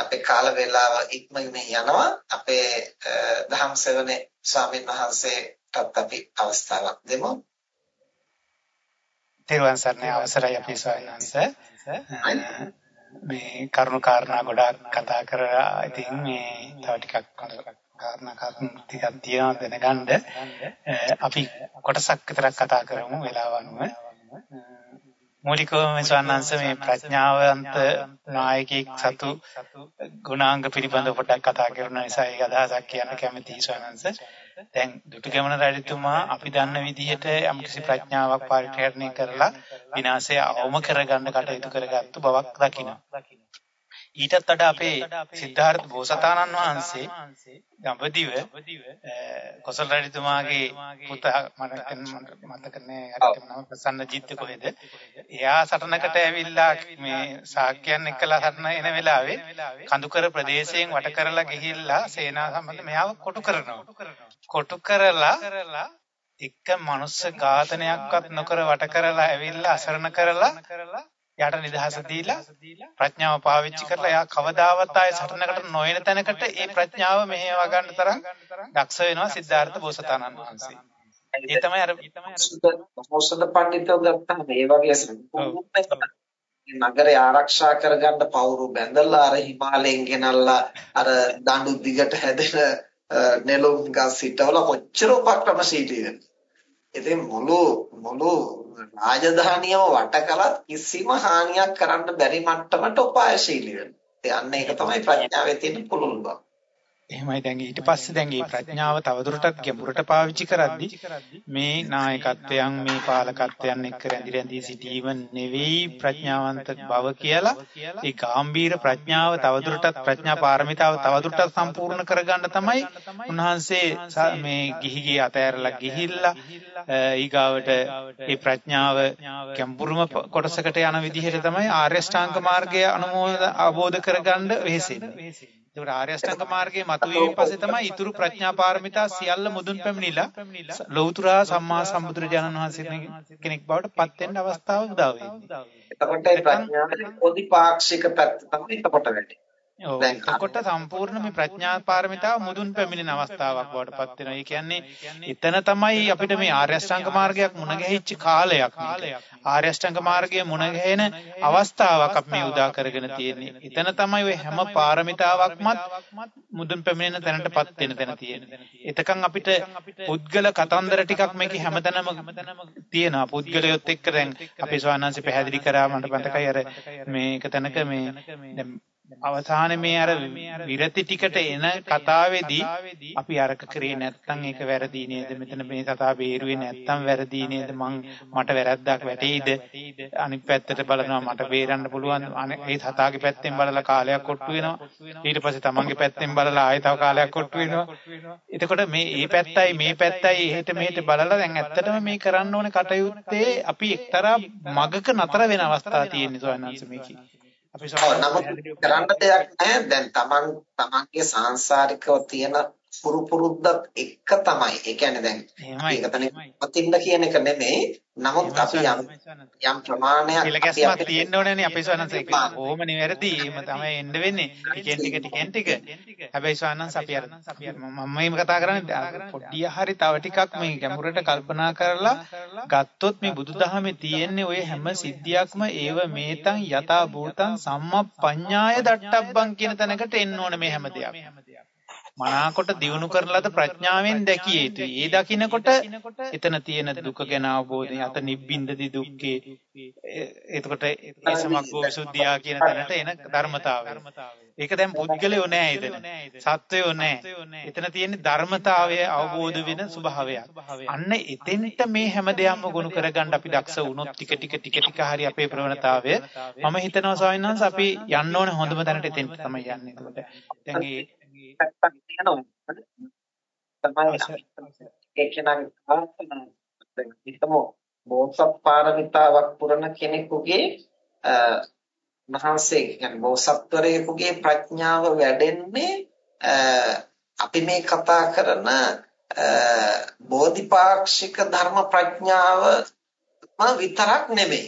අපේ කාල වේලාව ඉක්මනින් යනවා. අපේ දහම් සෙවනේ ස්වාමීන් වහන්සේටත් අපි අවස්ථාවක් දෙමු. තෙරුවන් සරණයි අවසරයි අපි ස්වාමීන් වහන්සේ. මේ කරුණු කාරණා ගොඩාක් කතා කරලා ඉතින් මේ තව ටිකක් කාරණා කාරණා ටිකක් තියෙනවා දැනගන්න අපි කොටසක් විතරක් කතා කරමු වෙලාව අනුව මූලිකවම ස්වන්නංශ මේ ප්‍රඥාවන්ත නායකයෙක් සතු ගුණාංග පිළිබඳව පොඩ්ඩක් කතා කරන නිසා ඒක අදහසක් කියන්න කැමතියි ස්වන්නංශ දැන් දුටුගැමුණු රජතුමා අපි දන්න විදිහට යම්කිසි ප්‍රඥාවක් පරිත්‍යාගණය කරලා විනාශය අවම කරගන්න කටයුතු කරගත්තු බවක් දකිනවා. ඊටත් වඩා අපේ සිද්ධාර්ථ බෝසතාණන් වහන්සේ දඹදිව කොසල් රජතුමාගේ පුතා මට මතක නෑ. හරියටම නම ප්‍රසන්නජිත් කොහෙද? එයා සටනකට ඇවිල්ලා මේ ශාක්‍යයන් එක්කලා සටන එන වෙලාවේ කඳුකර ප්‍රදේශයෙන් වට කරලා ගිහිල්ලා සේනා සම්බන්ධ මෙයාව කොටු කරනවා. කොටු කරලා එක මනුස්ස ඝාතනයක්වත් නොකර වට කරලා ඇවිල්ලා අසරණ කරලා යාට නිදහස දීලා ප්‍රඥාව පාවිච්චි කරලා යා කවදාවත් ආයේ සටනකට නොයන තැනකට ඒ ප්‍රඥාව මෙහෙවා ගන්න තරම් දක්ෂ වෙනවා සිද්ධාර්ථ බෝසතාණන් වහන්සේ. ඒ තමයි අර මොහොසද පඬිතුෝ ගත්තාම මේ වගේ නගරය ආරක්ෂා කරගන්න පවුරු බැඳලා අර හිමාලයෙන් ගෙනල්ලා අර දඬු දිගට හැදෙන නෙළුම් ගස් හිටවල කොච්චර උපක්‍රමශීලීද. ඉතින් මුළු මුළු රාජධානියම වට කළත් කිසිම හානියක් කරන්න බැරි මට්ටමට උපායශීලී වෙනවා. ඒ අන්න ඒක තමයි ප්‍රඥාවේ තියෙන පුළුල් බව. එහෙමයි දැන් ඊට පස්සේ දැන් මේ ප්‍රඥාව තවදුරටත් ගැඹුරට පාවිච්චි කරද්දී මේ නායකත්වයන් මේ පාලකත්වයන් එක්ක රැඳි රැඳි සිටීම නෙවෙයි ප්‍රඥාවන්ත බව කියලා ඒ ගාම්භීර ප්‍රඥාව තවදුරටත් ප්‍රඥා පාරමිතාව තවදුරටත් සම්පූර්ණ කරගන්න තමයි උන්වහන්සේ මේ ගිහි ගිය අතෑරලා ගිහිල්ලා ඊගාවට මේ ප්‍රඥාව ගැඹුරුම කොටසකට යන විදිහට තමයි ආර්ය ශ්‍රාංග මාර්ගය අනුමෝද අවබෝධ කරගන්න වෙහෙසෙන්නේ ඒකට ආර්ය අෂ්ටාංග මාර්ගයේ මතුවීම පස්සේ තමයි ඊතුරු ප්‍රඥා පාරමිතා සියල්ල මුදුන් පැමිණිලා ලෞතර සම්මා සම්බුදුරජාණන් වහන්සේ කෙනෙක් බවට පත් වෙන්න අවස්ථාව උදා වෙන්නේ. එතකොට ප්‍රඥාවේ පොදිපාක්ෂික පැත්ත තමයි එතකොට වෙන්නේ. එතකොට සම්පූර්ණ මේ ප්‍රඥා පාරමිතාව මුදුන් පැමිණෙන අවස්ථාවක් බවට පත් වෙනවා. ඒ කියන්නේ එතන තමයි අපිට මේ ආර්ය අෂ්ටාංග මාර්ගයක් මුණ ගැහිච්ච කාලයක්. ආර්ය අෂ්ටාංග මාර්ගයේ මුණ ගැහෙන අවස්ථාවක් අපි මේ උදා කරගෙන තියෙන්නේ. එතන තමයි ওই හැම පාරමිතාවක්මත් මුදුන් පැමිණෙන තැනටපත් වෙන තැන තියෙන්නේ. එතකන් අපිට පුද්ගල කතන්දර ටිකක් මේකේ හැමතැනම තියෙනවා. පුද්ගලයොත් එක්ක දැන් අපේ ස්වාමීන් පැහැදිලි කරා මට මතකයි අර මේක තැනක මේ දැන් අවසානයේ මේ අර විරති ටිකට එන කතාවේදී අපි අරක කරේ නැත්නම් ඒක වැරදි නේද? මෙතන මේ කතාව බේරුවේ නැත්නම් වැරදි නේද? මං මට වැරද්දක් වැටෙයිද? අනිත් පැත්තට බලනවා මට බේරන්න පුළුවන් ඒ සතාගේ පැත්තෙන් බලලා කාලයක් කොට්ටු වෙනවා. ඊට පස්සේ තමන්ගේ පැත්තෙන් බලලා ආයෙ තව කාලයක් කොට්ටු වෙනවා. එතකොට මේ මේ පැත්තයි මේ පැත්තයි එහෙට මෙහෙට බලලා දැන් ඇත්තටම මේ කරන්න ඕනේ කටයුත්තේ අපි එක්තරා මගක නතර වෙන අවස්ථා තියෙනවා ස්වාමීන් වහන්සේ මේකේ. අපි කරන්න දෙයක් නැහැ. දැන් තමන් තමන්ගේ සාංශාරිකව තියෙන පුරු පුරුද්දත් එක්ක තමයි. ඒ කියන්නේ දැන් ඒක තනින් පතින්න කියන එක නෙමෙයි. නමුත් අපි යම් යම් ප්‍රමාණයක් ඉලකස්මක් තියෙන්න ඕනේනේ අපේ ස්වනන්ස ඒක ඕම නිවැරදි? එහෙම තමයි එන්න වෙන්නේ. ටිකෙන් ටික ටිකෙන් ටික. හැබැයි ස්වනන්ස අපි අර මම මේ කතා කරන්නේ පොඩ්ඩිය හරි තව ටිකක් මේ ගැඹුරට කල්පනා කරලා ගත්තොත් මේ බුදුදහමේ තියෙන්නේ ඔය හැම සිද්ධියක්ම ඒව මේතං යතා භූතං සම්මප්පඤ්ඤාය දට්ටබ්බං කියන තැනකට එන්න ඕනේ මේ හැම දෙයක්ම මනාකොට දියුණු කරන ලද ප්‍රඥාවෙන් දැකිය යුතුයි. ඒ දකිනකොට එතන තියෙන දුක ගැන අවබෝධය අත නිබ්බින්දති දුක්ඛේ. එතකොට ඒ සමග්ගෝ විසුද්ධියා කියන තැනට එන ධර්මතාවය. ඒක දැන් පුද්ගලයෝ නෑ එතන. සත්වයෝ නෑ. එතන තියෙන ධර්මතාවය අවබෝධ වෙන ස්වභාවයක්. අන්න එතෙන්ට මේ හැම දෙයක්ම ගොනු කරගන්න අපි දක්ෂ වුණොත් ටික ටික ටික ටික හරි අපේ ප්‍රවණතාවය මම හිතනවා ස්වාමීන් වහන්සේ අපි යන්න ඕනේ හොඳම තැනට එතෙන්ට තමයි යන්නේ. එතකොට දැන් මේ පැත්තක් තියෙනවා. තමයි බෝසත් පාරමිතාවක් පුරන කෙනෙකුගේ මහන්සේ කියන්නේ බෝසත්වරයෙකුගේ ප්‍රඥාව වැඩෙන්නේ අපි මේ කතා කරන බෝධිපාක්ෂික ධර්ම ප්‍රඥාව විතරක් නෙමෙයි.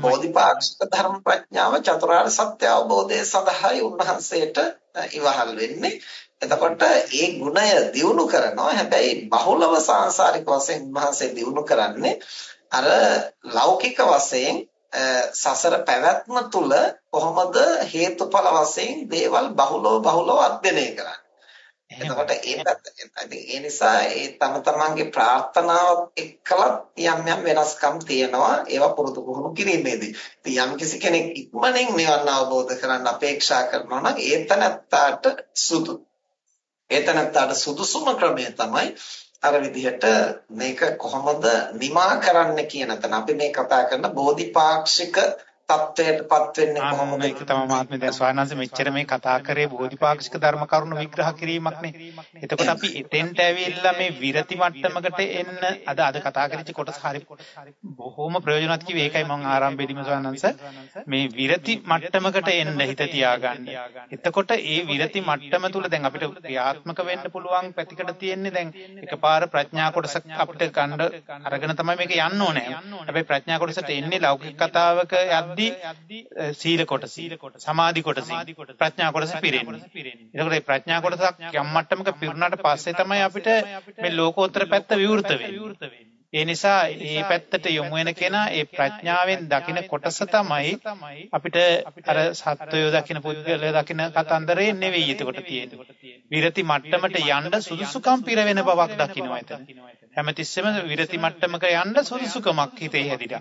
බෝධිපාක්ෂික ධර්ම ප්‍රඥාව චතුරාර්ය සත්‍ය අවබෝධය සඳහායි උන්වහන්සේට ඉවහල් වෙන්නේ. එතකොට ඒ ගුණය දියුණු කරනවා. හැබැයි බහුලව සාංශාරික වශයෙන් උන්වහන්සේ දියුණු කරන්නේ අර ලෞකික වශයෙන් සසර පැවැත්ම තුල කොහොමද හේතුඵල වශයෙන් දේවල් බහුලව බහුලව අධ්‍යයනය කරන්නේ. එතකොට ඒ පැත්ත ඒ නිසා ඒ තම තමන්ගේ ප්‍රාර්ථනාවත් එක්කලත් යම් යම් වෙනස්කම් තියෙනවා. ඒවා පුරුදු පුහුණු කිරීමේදී. ඉතින් යම් කිසි කෙනෙක් ඉක්මනින් නිවන් අවබෝධ කරන්න අපේක්ෂා කරනවා නම් ඒතනත්තාට සුදු ඒතනත්තාට සුදුසුම ක්‍රමය තමයි අර විදිහට මේක කොහොමද නිමා කරන්න කියන තැන. අපි මේ කතා කරන බෝධිපාක්ෂික තත්වයටපත් වෙන්නේ කොහොමද? ඒක තමයි මහත්මයා දැන් ස්වාමීන් මෙච්චර මේ කතා කරේ බෝධිපාක්ෂික ධර්ම කරුණු විග්‍රහ කිරීමක් නේ. එතකොට අපි එතෙන්ට ඇවිල්ලා මේ විරති මට්ටමකට එන්න අද අද කතා කරච්ච කොටස හරි බොහොම ප්‍රයෝජනවත් කිව්වේ ඒකයි මම ආරම්භයේදීම ස්වාමීන් මේ විරති මට්ටමකට එන්න හිත තියාගන්න. එතකොට ඒ විරති මට්ටම තුල දැන් අපිට ක්‍රියාත්මක වෙන්න පුළුවන් පැතිකඩ තියෙන්නේ දැන් එකපාර ප්‍රඥා කොටස අපිට ගන්න අරගෙන තමයි මේක යන්න ඕනේ. හැබැයි ප්‍රඥා කොටසට එන්නේ ලෞකික කතාවක යද්දී සීල කොටස සමාධි කොටස ප්‍රඥා කොටස පිරෙන්නේ. එතකොට මේ ප්‍රඥා කොටසක් යම් මට්ටමක පිරුණාට පස්සේ තමයි අපිට මේ ලෝකෝත්තර පැත්ත විවෘත වෙන්නේ. ඒ නිසා මේ පැත්තට යොමු වෙන කෙනා ඒ ප්‍රඥාවෙන් දකින කොටස තමයි අපිට අර සත්වයෝ දකින පුද්ගලයෝ දකින කතන්දරේ නෙවෙයි එතකොට තියෙන්නේ. විරති මට්ටමට යන්න සුදුසුකම් පිර වෙන බවක් දකින්නවා එතන. හැමතිස්සෙම විරති මට්ටමක යන්න සුදුසුකමක් හිතේ හැදිලා.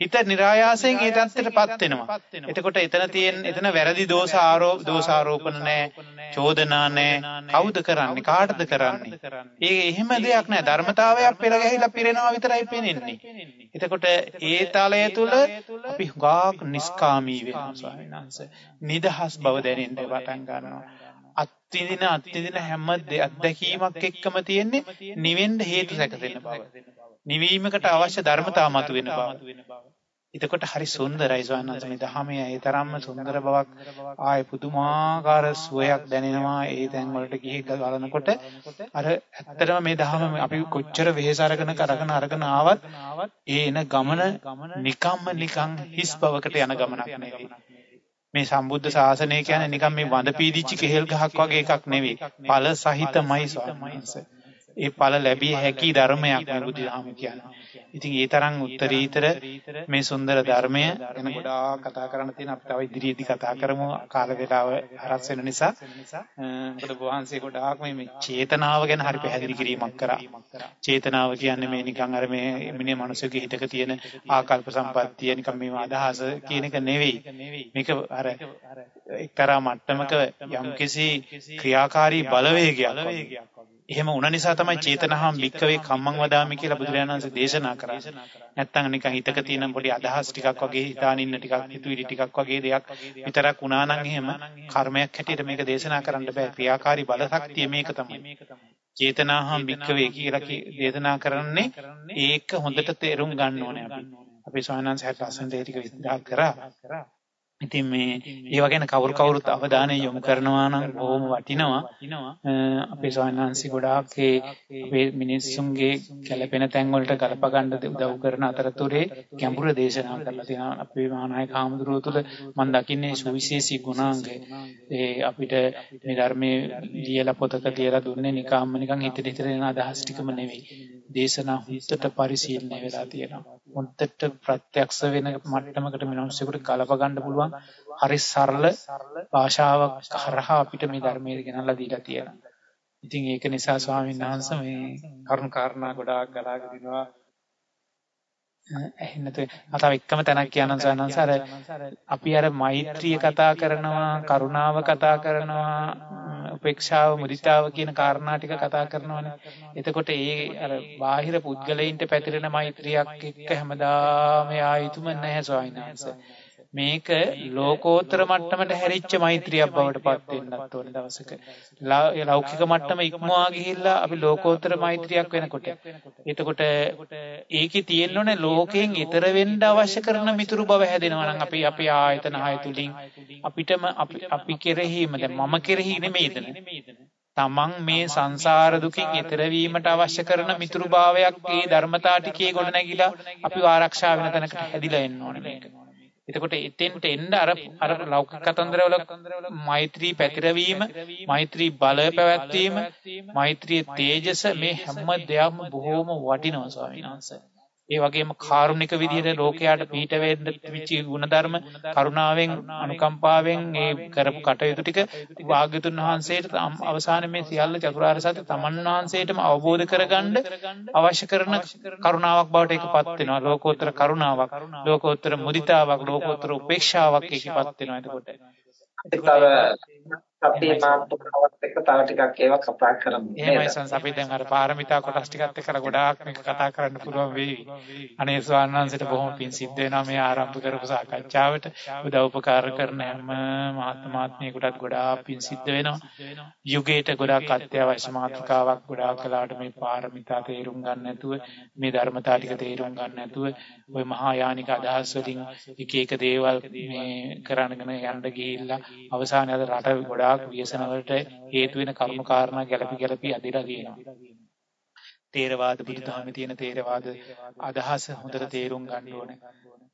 හිත નિરાයාසයෙන් ඒ தත්තරටපත් වෙනවා. එතකොට එතන තියෙන එතන වැරදි දෝෂ ආරෝප දෝෂ ආරෝපණ නැහැ, චෝදනා නැහැ. කවුද කරන්නේ? කාටද කරන්නේ? ඒ එහෙම දෙයක් නැහැ. ධර්මතාවයක් පෙර ගැහිලා පිරෙනවා විතරයි පේන්නේ. එතකොට ඒ තලය තුල අපි හුඟක් නිස්කාමී වෙනවා ස්වාමීන් වහන්සේ. නිදහස් බව දැනෙන්න පටන් ගන්නවා. අත්විඳින අත්විඳින හැම අත්දැකීමක් එක්කම තියෙන්නේ නිවෙන්න හේතු සැකසෙන බව. නිවීමකට අවශ්‍ය ධර්මතාව මතුවෙන බව. එතකොට හරි සුන්දරයි ස්වාමීන් මේ දහමේ ඒ තරම්ම සුන්දර බවක් ආය පුදුමාකාර සුවයක් දැනෙනවා ඒ තැන් වලට ගිහින් බලනකොට අර ඇත්තටම මේ දහම අපි කොච්චර වෙහෙස අරගෙන කරගෙන අරගෙන ආවත් ඒ එන ගමන නිකම්ම නිකං හිස් බවකට යන ගමනක් නෙවෙයි මේ සම්බුද්ධ ශාසනය කියන්නේ නිකන් මේ වඳ පීදිච්ච කෙහෙල් ගහක් වගේ එකක් නෙවෙයි. ඵල සහිතමයි ස්වාමීන් ඒ ඵල ලැබිය හැකි ධර්මයක් මේ බුදුදහම කියන්නේ. ඉතින් ඒ තරම් උත්තරීතර මේ සුන්දර ධර්මය ගැන ගොඩාක් කතා කරන්න තියෙන අපි තව ඉදිරියේදී කතා කරමු කාල වේලාව හරස් වෙන නිසා. මොකද වහන්සේ ගොඩාක් මේ චේතනාව ගැන හරි පැහැදිලි කිරීමක් කරා. චේතනාව කියන්නේ මේ නිකන් අර මේ මිනිහ මිනිසෙකුගේ හිතක තියෙන ආකල්ප සම්පත්තිය නිකන් මේ අදහස කියන එක නෙවෙයි. මේක අර එක්තරා මට්ටමක යම්කිසි ක්‍රියාකාරී බලවේගයක් එහෙම වුණ නිසා තමයි චේතනහම් වික්කවේ කම්මං වදාමි කියලා බුදුරජාණන් වහන්සේ දේශනා කරන්නේ. නැත්තම් නිකන් හිතක තියෙන පොඩි අදහස් ටිකක් වගේ හිතාන ඉන්න ටිකක් හිතුවිලි ටිකක් වගේ දෙයක් විතරක් වුණා නම් එහෙම කර්මයක් හැටියට මේක දේශනා කරන්න බෑ. ක්‍රියාකාරී බල ශක්තිය මේක තමයි. චේතනාහම් වික්කවේ කියලා දේශනා කරන්නේ ඒක හොඳට තේරුම් ගන්න ඕනේ අපි. අපි වහන්සේ ලස්සනට ඒක විස්තර කරා. ඉතින් මේ ඒවා ගැන කවුරු කවුරුත් අවධානය යොමු කරනවා නම් බොහොම වටිනවා. අපේ ස්වාමීන් ගොඩාක් අපේ මිනිස්සුන්ගේ කැළපෙන තැන් වලට ගලප ගන්න උදව් කරන අතරතුරේ ගැඹුරු දේශනා කරලා තියෙනවා. අපේ මහානායක හාමුදුරුවෝ තුළ මම දකින්නේ සුවිශේෂී ගුණාංග. ඒ අපිට මේ ධර්මයේ ලියලා පොතක ලියලා දුන්නේ නිකම්ම නිකන් හිතට හිතට එන අදහස් ටිකම නෙවෙයි. දේශනා හුත්තට පරිශීලනය වෙලා තියෙනවා. හුත්තට ප්‍රත්‍යක්ෂ වෙන මට්ටමකට මිනිස්සුන්ට ගලප ගන්න පුළුවන් පුළුවන් හරි සරල භාෂාවක් හරහා අපිට මේ ධර්මයේ ගෙනල්ලා දීලා තියෙනවා. ඉතින් ඒක නිසා ස්වාමීන් වහන්සේ මේ කරුණ කාරණා ගොඩාක් ගලාගෙන දිනවා. එහෙන්නත අතව එකම තැනක් කියනන් සනන්ස අර අපි අර මෛත්‍රිය කතා කරනවා කරුණාව කතා කරනවා උපේක්ෂාව මුදිතාව කියන කාරණා ටික කතා කරනවානේ. එතකොට ඒ අර බාහිර පුද්ගලයින්ට පැතිරෙන මෛත්‍රියක් එක්ක හැමදාම ආයුතුම නැහැ ස්වාමීන් වහන්සේ. මේක ලෝකෝත්තර මට්ටමට හැරිච්ච මෛත්‍රියක් බවට පත් වෙන්නත් ඕන දවසක. ලෞකික මට්ටම ඉක්මවා ගිහිල්ලා අපි ලෝකෝත්තර මෛත්‍රියක් වෙනකොට එතකොට ඒකේ තියෙන්න ඕනේ ලෝකයෙන් ඈතර වෙන්න අවශ්‍ය කරන මිතුරු බව හැදෙනවා නම් අපි අපේ ආයතන හය තුලින් අපිටම අපි අපි කෙරෙහිම දැන් මම කෙරෙහි නෙමෙයිද තමන් මේ සංසාර දුකින් ඈතර වීමට අවශ්‍ය කරන මිතුරු භාවයක් ඒ ධර්මතා ටිකේ ගොඩ නැගිලා අපි ආරක්ෂා වෙන තැනකට හැදිලා එන්න ඕනේ මේක. එතකොට එතෙන්ට එන්න අර අර ලෞකික කතන්දරවල මෛත්‍රී පැතිරවීම, මෛත්‍රී බලය පැවැත්වීම, මෛත්‍රී තේජස මේ හැම දෙයක්ම බොහෝම වටිනවා ස්වාමීන් වහන්සේ. ඒ වගේම කාරුණික විදිහට ලෝකයට පීඨ වෙන්න විචි ಗುಣධර්ම කරුණාවෙන් අනුකම්පාවෙන් ඒ කරපු කටයුතු ටික වාග්යතුන් වහන්සේට අවසානයේ මේ සියල්ල චතුරාර්ය සත්‍ය තමන් වහන්සේටම අවබෝධ කරගන්න අවශ්‍ය කරන කරුණාවක් බවට ඒකපත් වෙනවා. ලෝකෝත්තර කරුණාවක් ලෝකෝත්තර මුදිතාවක් ලෝකෝත්තර උපේක්ෂාවක් ඒකපත් වෙනවා එතකොට අපේ මාතෘකාවත් එක්ක තව ටිකක් ඒවා කතා කරමු. එහෙමයි සංස අපි දැන් අර පාරමිතා කොටස් ටිකත් එක්කලා ගොඩාක් මේක කතා කරන්න පුළුවන් වෙයි. අනේ ස්වාමීන් බොහොම පිං සිද්ධ වෙනවා මේ ආරම්භ කරපු සාකච්ඡාවට. උදව් උපකාර කරන හැම මහත්මාත්මියෙකුටත් ගොඩාක් පිං සිද්ධ වෙනවා. යුගයට ගොඩාක් අත්‍යවශ්‍ය මාතෘකාවක් ගොඩාක් කලාට මේ පාරමිතා තේරුම් ගන්න නැතුව මේ ධර්මතා ටික තේරුම් ගන්න නැතුව ওই මහා යානික අදහස් වලින් එක එක දේවල් මේ කරන්නගෙන යන්න ගිහිල්ලා අවසානයේ අද රට ගොඩාක් ව්‍යසන වලට හේතු වෙන කරුණු කාරණා ගැලපි ගැලපි අදිලා තියෙනවා. තේරවාද බුදුදහමේ තියෙන තේරවාද අදහස හොඳට තේරුම් ගන්න ඕනේ.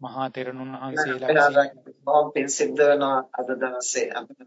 මහා තෙරණුන් වහන්සේලා බොහොම පින් සිද්ධ වෙනවා අද දවසේ අපිට.